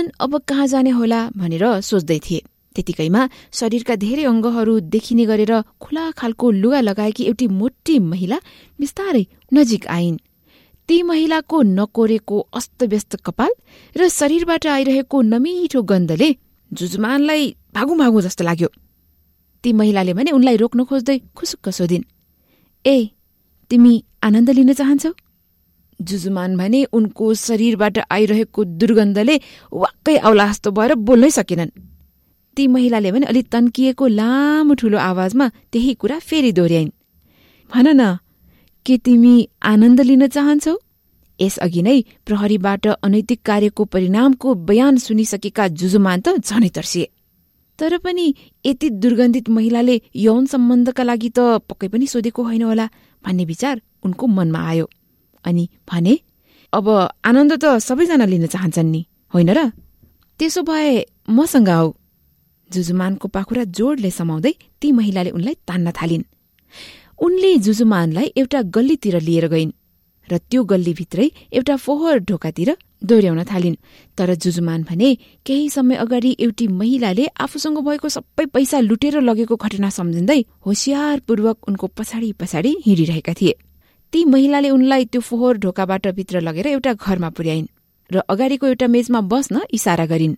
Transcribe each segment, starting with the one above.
जुजुमान अब कहाँ जाने होला भनेर सोच्दै थिए। त्यतिकैमा शरीरका धेरै अङ्गहरू देखिने गरेर खुला खालको लुगा लगाएकी एउटी मोटी महिला बिस्तारै नजिक आइन्। ती महिलाको नकोरेको अस्तव्यस्त कपाल र शरीरबाट आइरहेको नमिठो गन्धले जुजुमानलाई भागु भागु जस्तो लाग्यो। ती महिलाले भने उनलाई रोक्न खोज्दै खुसुक्क सोधिन् ए तिमी आनन्द लिन चाहन्छौ? जुजुमान भने उनको शरीरबाट आइरहेको दुर्गन्धले वाक्कै औला जस्तो भएर बोल्नै सकेनन्। ती महिलाले भने अलि तन्किएको लामो ठूलो आवाजमा त्यही कुरा फेरि दोहोऱ्याइन्। भन न के तिमी आनन्द लिन चाहन्छौ? यसअघि नै प्रहरीबाट अनैतिक कार्यको परिणामको बयान सुनिसकेका जुजुमान त झनै तर्सिए। तर पनि यति दुर्गन्धित महिलाले यौन सम्बन्धका लागि त पक्कै पनि सोधेको होइन होला भन्ने विचार उनको मनमा आयो। अनि भने अब आनन्द त सबैजना लिन चाहन्छन् नि होइन र? त्यसो भए मसँग आऊ जुजुमानको पाखुरा जोडले समाउँदै ती महिलाले उनलाई तान्न थालिन्। उनले जुजुमानलाई एउटा गल्लीतिर लिएर गइन् र त्यो गल्लीभित्रै एउटा फोहोर ढोकातिर दोहोऱ्याउन थालिन्। तर जुजुमान भने केही समय अगाडि एउटी महिलाले आफूसँग भएको सबै पैसा लुटेर लगेको घटना सम्झिँदै होसियारपूर्वक उनको पछाडि पछाडि हिँडिरहेका थिए। ती महिलाले उनलाई त्यो फोहोर ढोकाबाट भित्र लगेर एउटा घरमा पुर्याइन् र अगाडिको एउटा मेजमा बस्न इसारा गरिन्।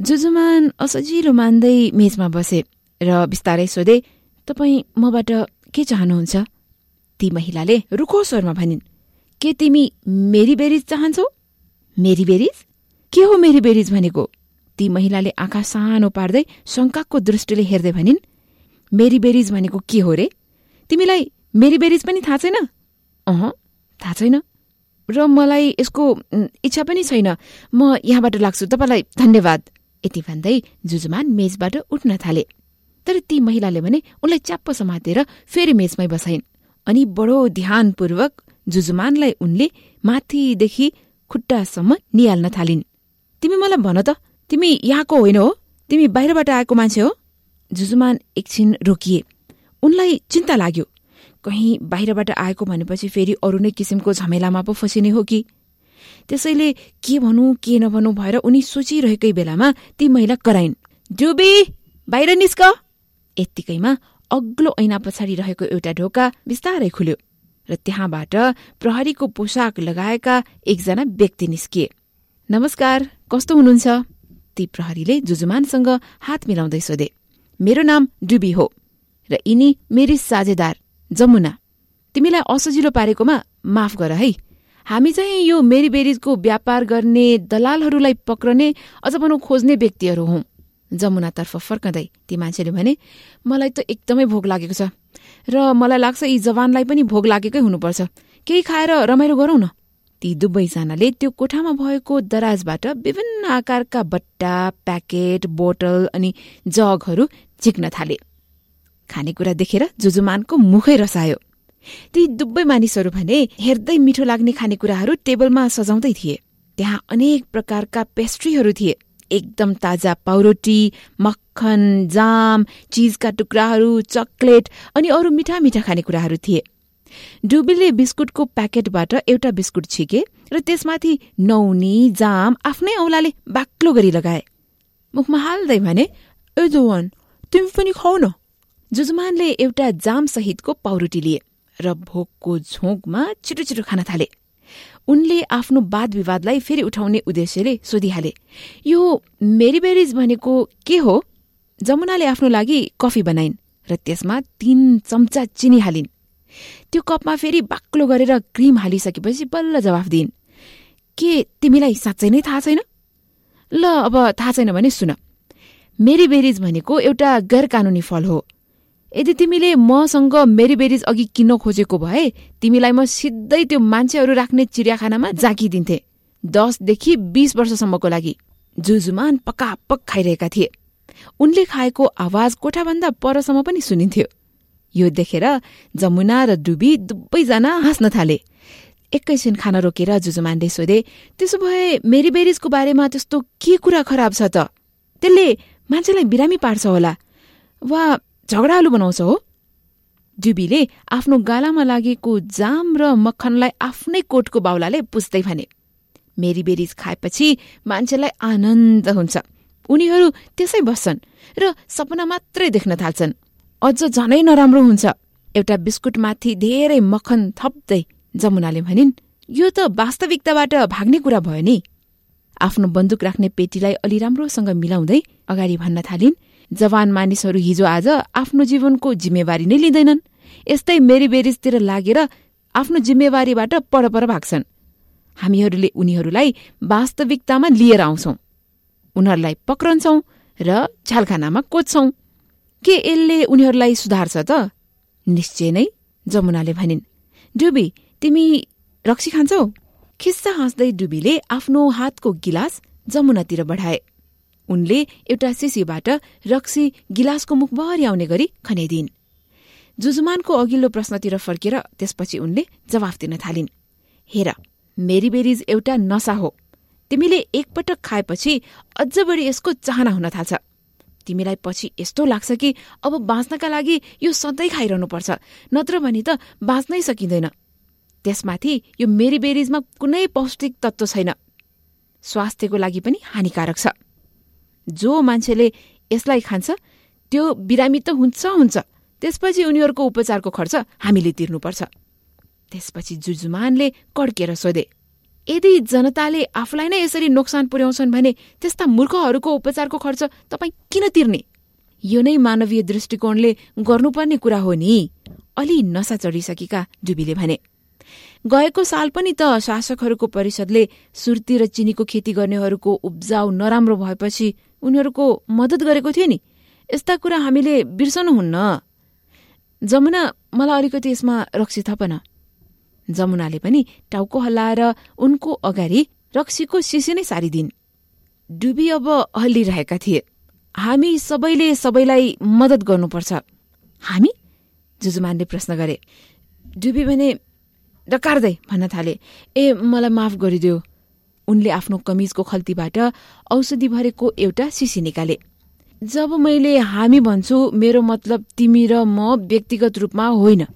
जुजुमान असजिलो मान्दै मेजमा बसे र बिस्तारै सोधे तपाईँ मबाट के चाहनुहुन्छ? ती महिलाले रुखो स्वरमा भनिन् के तिमी मेरी बेरिज चाहन्छौ? मेरी बेरिज? के हो मेरी बेरिज भनेको? ती महिलाले आँखा सानो पार्दै शङ्काको दृष्टिले हेर्दै भनिन् मेरी बेरिज भनेको के हो रे? तिमीलाई मेरी बेरिज पनि थाहा छैन? अह थाहा छैन। र मलाई यसको इच्छा पनि छैन। म यहाँबाट लाग्छु। तपाईँलाई धन्यवाद। यति भन्दै जुजुमान मेजबाट उठ्न थाले। तर ती महिलाले भने उनलाई च्याप्प समातेर फेरि मेजमै बसाइन्। अनि बडो ध्यानपूर्वक जुजुमानलाई उनले माथिदेखि खुट्टासम्म निहाल्न थालिन्। तिमी मलाई भन त तिमी यहाँको होइन हो? तिमी बाहिरबाट आएको मान्छे हो? जुजुमान एकछिन रोकिए। उनलाई चिन्ता लाग्यो। कहीँ बाहिरबाट आएको भनेपछि फेरि अरू नै किसिमको झमेलामा पो फसिने हो कि? त्यसैले के भनौँ के नभनौँ भएर उनी सोचिरहेकै बेलामा ती महिला कराइन्। डुबी बाहिर निस्क! यत्तिकैमा अग्लो ऐना पछाडि रहेको एउटा ढोका बिस्तारै खुल्यो र त्यहाँबाट प्रहरीको पोसाक लगाएका एकजना व्यक्ति निस्किए। नमस्कार कस्तो हुनुहुन्छ? ती प्रहरीले जुजुमानसँग हात मिलाउँदै सोधे। मेरो नाम डुबी हो र यिनी मेरी साझेदार। जमुना तिमीलाई असजिलो पारेकोमा माफ गर है। हामी चाहिँ यो मेरी बेरिजको व्यापार गर्ने दलालहरूलाई पक्रने अझ भनौँ खोज्ने व्यक्तिहरू हौं। जमुनातर्फ फर्कँदै ती मान्छेले भने मलाई त एकदमै भोग लागेको छ। र मलाई लाग्छ यी जवानलाई पनि भोग लागेकै हुनुपर्छ। केही खाएर रमाइलो गरौं न। ती दुवैजनाले त्यो कोठामा भएको दराजबाट विभिन्न आकारका बट्टा प्याकेट बोटल अनि जगहरू झिक्न थाले। खानेकुरा देखेर जुजुमानको मुखै रसायो। ती दुवै मानिसहरू भने हेर्दै मिठो लाग्ने खानेकुराहरू टेबलमा सजाउँदै थिए। त्यहाँ अनेक प्रकारका पेस्ट्रीहरू थिए। एकदम ताजा पाउरोटी मक्खन जाम चिजका टुक्राहरू चकलेट अनि अरू मिठा मिठा खानेकुराहरू थिए। डुबीले बिस्कुटको प्याकेटबाट एउटा बिस्कुट छिके र त्यसमाथि नौनी जाम आफ्नै औलाले बाक्लो गरी लगाए। मुखमा हाल्दै भने ए जोवान तिमी पनि खाउ न। जुजुमानले एउटा जाम सहितको पाउरोटी लिए र भोकको झोकमा छिटो छिटो खान थाले। उनले आफ्नो वाद विवादलाई फेरि उठाउने उद्देश्यले सोधिहाले यो मेरीबेरिज भनेको के हो? जमुनाले आफ्नो लागि कफी बनाइन् र त्यसमा तीन चम्चा चिनी हालिन्। त्यो कपमा फेरि बाक्लो गरेर क्रिम हालिसकेपछि बल्ल जवाफ दिइन् के तिमीलाई साँच्चै नै थाहा छैन? ल अब थाहा छैन भने सुन। मेरीबेरिज भनेको एउटा गैर कानूनी फल हो। यदि तिमीले मसँग मेरी बेरिज अघि किन्न खोजेको भए तिमीलाई म सिधै त्यो मान्छेहरू राख्ने चिडियाखानामा जाकिदिन्थे दसदेखि बीस वर्षसम्मको लागि जुजुमान पक्कापक खाइरहेका थिए। उनले खाएको आवाज कोठाभन्दा परसम्म पनि सुनिन्थ्यो। यो देखेर जमुना र डुबी दुवैजना हाँस्न थाले। एकैछिन खाना रोकेर जुजुमानले सोधे त्यसो भए मेरी बेरिजको बारेमा त्यस्तो के कुरा खराब छ त? त्यसले मान्छेलाई बिरामी पार्छ होला। वा झगडालु बनाउँछ हो? डुबीले आफ्नो गालामा लागेको जाम र मक्खनलाई आफ्नै कोटको बाहुलाले पुस्दै भने मेरी बेरिज खाएपछि मान्छेलाई आनन्द हुन्छ। उनीहरू त्यसै बस्छन् र सपना मात्रै देख्न थाल्छन्। अझ झनै नराम्रो हुन्छ। एउटा बिस्कुटमाथि धेरै मखन थप्दै जमुनाले भनिन् यो त वास्तविकताबाट भाग्ने कुरा भयो नि। आफ्नो बन्दुक राख्ने पेटीलाई अलि राम्रोसँग मिलाउँदै अगाडि भन्न थालिन्। जवान मानिसहरू हिजो आज आफ्नो जीवनको जिम्मेवारी नै लिँदैनन्। यस्तै मेरी बेरिजतिर लागेर आफ्नो जिम्मेवारीबाट परपर भाग्छन्। हामीहरूले उनीहरूलाई वास्तविकतामा लिएर आउँछौं। उनीहरूलाई पक्रन्छौं र झ्यालखानामा कोच्छौं। के यसले उनीहरूलाई सुधार्छ त? निश्चय नै जमुनाले भनिन्। डुबी तिमी रक्सी खान्छौ? खिस्सा हाँस्दै डुबीले आफ्नो हातको गिलास जमुनातिर बढाए। उनले एउटा सिसीबाट रक्सी गिलासको मुखभरि आउने गरी खनाइदिन् जुजुमानको अघिल्लो प्रश्नतिर फर्केर त्यसपछि उनले जवाफ दिन थालिन्। हेर मेरी बेरिज एउटा नसा हो। तिमीले एकपटक खाएपछि अझ बढी यसको चाहना हुन थाल्छ। तिमीलाई पछि यस्तो लाग्छ कि अब बाँच्नका लागि यो सधैँ खाइरहनुपर्छ नत्र भने त बाँच्नै सकिँदैन। त्यसमाथि यो मेरी बेरिजमा कुनै पौष्टिक तत्व छैन। स्वास्थ्यको लागि पनि हानिकारक छ। जो मान्छेले यसलाई खान्छ त्यो बिरामी त हुन्छ हुन्छ। त्यसपछि उनीहरूको उपचारको खर्च हामीले तिर्नुपर्छ। त्यसपछि जुजुमानले कड्केर सोधे यदि जनताले आफूलाई नै यसरी नोक्सान पुर्याउँछन् भने त्यस्ता मूर्खहरूको उपचारको खर्च तपाईँ किन तिर्ने? यो नै मानवीय दृष्टिकोणले गर्नुपर्ने कुरा हो नि। अलि नसा चढिसकेका डुबीले भने गएको साल पनि त शासकहरूको परिषदले सुर्ती र चिनीको खेती गर्नेहरूको उब्जाउ नराम्रो भएपछि उनीहरूको मद्दत गरेको थियो नि। यस्ता कुरा हामीले बिर्सनुहुन्न। जमुना मलाई अलिकति यसमा रक्सी थपन। जमुनाले पनि टाउको हल्लाएर उनको अगाडि रक्सीको सिसी नै सारिदिन्। डुबी अब हल्लिरहेका थिए। हामी सबैले सबैलाई मदत गर्नुपर्छ। हामी? जुजुमानले प्रश्न गरे। डुबी भने डकार्दै भन्न थाले। ए मलाई माफ गरिदियो। उनले आफ्नो कमिजको खल्तीबाट औषधि भरेको एउटा सिसी निकाले। जब मैले हामी भन्छु मेरो मतलब तिमी र म व्यक्तिगत रूपमा होइन।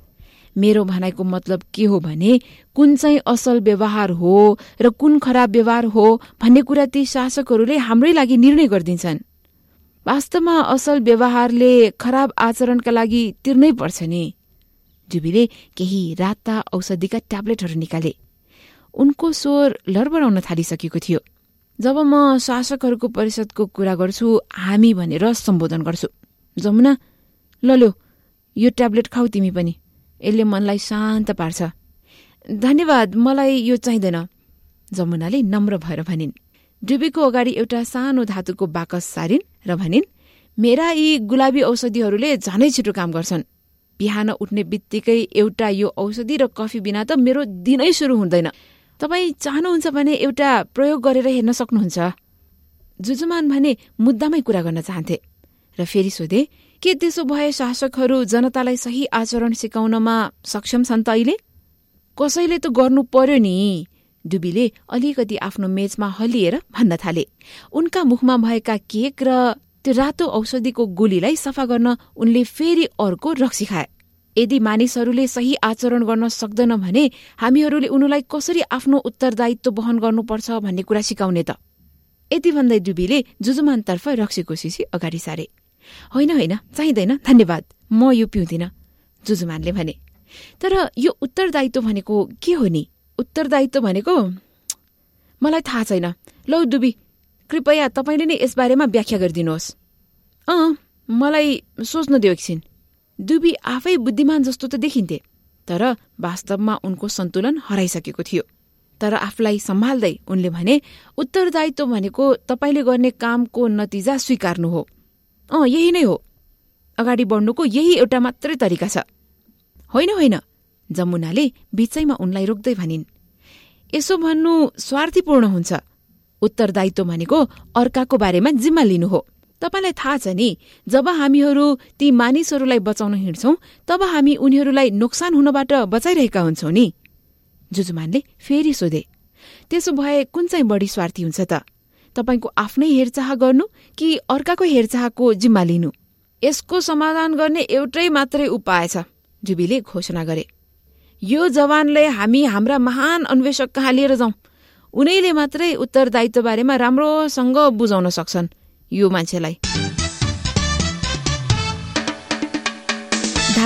मेरो भनाइको मतलब के हो भने कुन चाहिँ असल व्यवहार हो र कुन खराब व्यवहार हो भन्ने कुरा ती शासकहरूले हाम्रै लागि निर्णय गरिदिन्छन्। वास्तवमा असल व्यवहारले खराब आचरणका लागि तिर्नै पर्छ नि। जुबीले केही राता औषधिका ट्याब्लेटहरू निकाले। उनको स्वर लडबडाउन थालिसकेको थियो। जब म शासकहरूको परिषदको कुरा गर्छु हामी भनेर सम्बोधन गर्छु। जमुना ललो यो ट्याब्लेट खाऊ तिमी पनि। यसले मनलाई शान्त पार्छ। धन्यवाद मलाई यो चाहिँदैन। जमुनाले नम्र भएर भनिन् डुबीको अगाडि एउटा सानो धातुको बाकस सारिन् र भनिन् मेरा यी गुलाबी औषधिहरूले झनै छिटो काम गर्छन्। बिहान उठ्ने बित्तिकै एउटा यो औषधि र कफी बिना त मेरो दिनै सुरु हुँदैन। तपाईँ चाहनुहुन्छ भने एउटा प्रयोग गरेर हेर्न सक्नुहुन्छ। जुजुमान भने मुद्दामै कुरा गर्न चाहन्थे। र फेरि सोधे के त्यसो भए शासकहरू जनतालाई सही आचरण सिकाउनमा सक्षम छन् त अहिले? कसैले त गर्नु पर्यो नि डुबीले अलिकति आफ्नो मेचमा हल्लिएर भन्न थाले। उनका मुखमा भएका केक र त्यो रातो औषधिको गोलीलाई सफा गर्न उनले फेरि अर्को रक्सी खाए। यदि मानिसहरूले सही आचरण गर्न सक्दैन भने हामीहरूले उनीलाई कसरी आफ्नो उत्तरदायित्व वहन गर्नुपर्छ भन्ने कुरा सिकाउने त? यति भन्दै डुबीले जुजुमानतर्फ रक्सीको सिसी अगाडि सारे। होइन होइन चाहिँदैन धन्यवाद म यो पिउँदिन जुजुमानले भने। तर यो उत्तरदायित्व भनेको के हो नि? उत्तरदायित्व भनेको मलाई थाहा छैन। लौ डुबी कृपया तपाईँले नै यसबारेमा व्याख्या गरिदिनुहोस्। अँ मलाई सोच्न दियो एकछिन। डुबी आफै बुद्धिमान जस्तो त देखिन्थे तर वास्तवमा उनको सन्तुलन हराइसकेको थियो। तर आफूलाई सम्हाल्दै उनले भने उत्तरदायित्व भनेको तपाईँले गर्ने कामको नतिजा स्वीकार्नु हो। अँ यही नै हो। अगाडि बढ्नुको यही एउटा मात्रै तरिका छ। होइन होइन जमुनाले बिचैमा उनलाई रोक्दै भनिन्। यसो भन्नु स्वार्थीपूर्ण हुन्छ। उत्तरदायित्व भनेको अर्काको बारेमा जिम्मा लिनु हो। तपाईँलाई थाहा छ नि जब हामीहरू ती मानिसहरूलाई बचाउन हिँड्छौं तब हामी उनीहरूलाई नोक्सान हुनबाट बचाइरहेका हुन्छौं नि। जुजुमानले फेरि सोधे त्यसो भए कुन चाहिँ बढी स्वार्थी हुन्छ त? तपाईँको आफ्नै हेरचाह गर्नु कि अर्काको हेरचाहको जिम्मा लिनु? यसको समाधान गर्ने एउटै मात्रै उपाय छ जुबीले घोषणा गरे। यो जवानले हामी हाम्रा महान अन्वेषक कहाँ लिएर जाउँ उनैले मात्रै उत्तरदायित्व बारेमा राम्रोसँग बुझाउन सक्छन्। यो मान्छेलाई